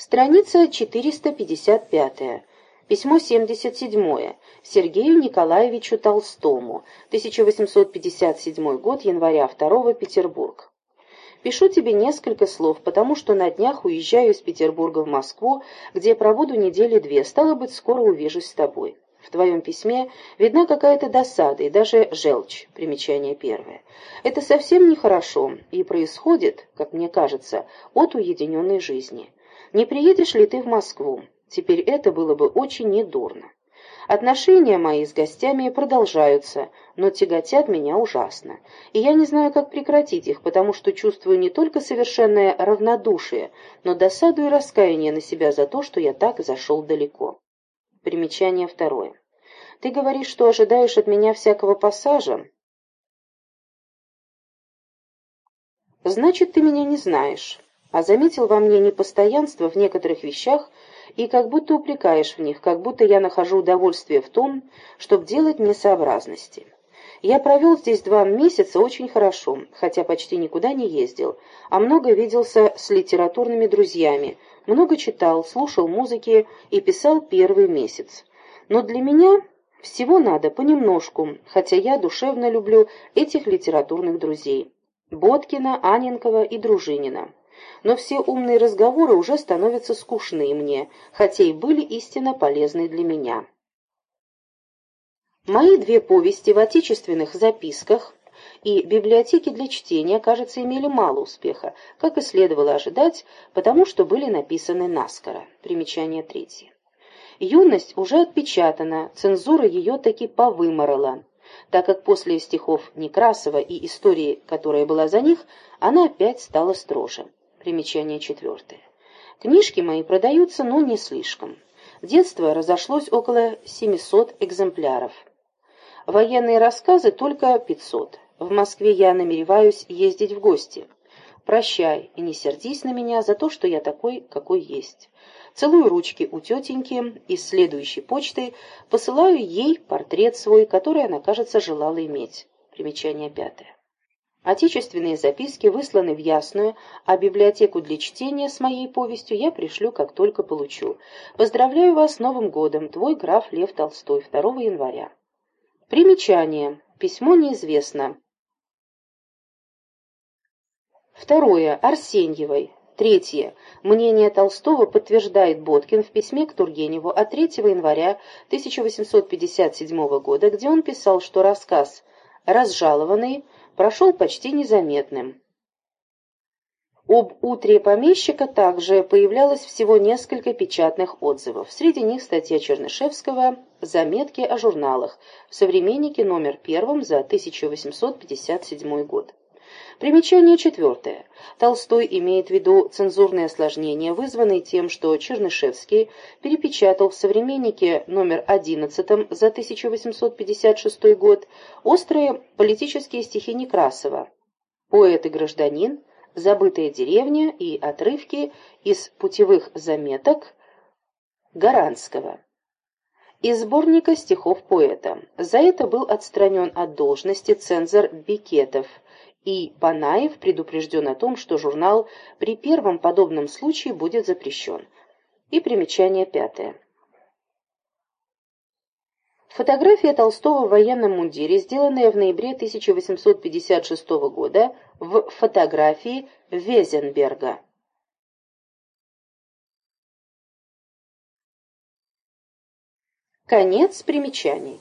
Страница 455. Письмо 77. Сергею Николаевичу Толстому. 1857 год, января 2 Петербург. Пишу тебе несколько слов, потому что на днях уезжаю из Петербурга в Москву, где пробуду недели две, стало быть, скоро увижусь с тобой. В твоем письме видна какая-то досада и даже желчь. Примечание первое. Это совсем нехорошо и происходит, как мне кажется, от уединенной жизни. Не приедешь ли ты в Москву? Теперь это было бы очень недурно. Отношения мои с гостями продолжаются, но тяготят меня ужасно. И я не знаю, как прекратить их, потому что чувствую не только совершенное равнодушие, но досаду и раскаяние на себя за то, что я так зашел далеко. Примечание второе. Ты говоришь, что ожидаешь от меня всякого пассажа? Значит, ты меня не знаешь а заметил во мне непостоянство в некоторых вещах и как будто упрекаешь в них, как будто я нахожу удовольствие в том, чтобы делать несообразности. Я провел здесь два месяца очень хорошо, хотя почти никуда не ездил, а много виделся с литературными друзьями, много читал, слушал музыки и писал первый месяц. Но для меня всего надо понемножку, хотя я душевно люблю этих литературных друзей. Боткина, Аненкова и Дружинина но все умные разговоры уже становятся скучны мне, хотя и были истинно полезны для меня. Мои две повести в отечественных записках и библиотеки для чтения, кажется, имели мало успеха, как и следовало ожидать, потому что были написаны наскоро. Примечание третье. Юность уже отпечатана, цензура ее таки повыморола, так как после стихов Некрасова и истории, которая была за них, она опять стала строже. Примечание четвертое. Книжки мои продаются, но не слишком. Детство разошлось около 700 экземпляров. Военные рассказы только 500. В Москве я намереваюсь ездить в гости. Прощай и не сердись на меня за то, что я такой, какой есть. Целую ручки у тетеньки, из следующей почты посылаю ей портрет свой, который она, кажется, желала иметь. Примечание пятое. Отечественные записки высланы в Ясную, а библиотеку для чтения с моей повестью я пришлю, как только получу. Поздравляю вас с Новым годом, твой граф Лев Толстой, 2 января. Примечание. Письмо неизвестно. Второе. Арсеньевой. Третье. Мнение Толстого подтверждает Боткин в письме к Тургеневу от 3 января 1857 года, где он писал, что рассказ «Разжалованный» прошел почти незаметным. Об утре помещика также появлялось всего несколько печатных отзывов. Среди них статья Чернышевского «Заметки о журналах» в «Современнике» номер первом за 1857 год. Примечание четвертое. Толстой имеет в виду цензурные осложнения, вызванные тем, что Чернышевский перепечатал в «Современнике» номер 11 за 1856 год острые политические стихи Некрасова «Поэт и гражданин», «Забытая деревня» и отрывки из путевых заметок Гаранского из сборника стихов поэта. За это был отстранен от должности цензор Бикетов – и Панаев предупрежден о том, что журнал при первом подобном случае будет запрещен. И примечание пятое. Фотография Толстого в военном мундире, сделанная в ноябре 1856 года в фотографии Везенберга. Конец примечаний.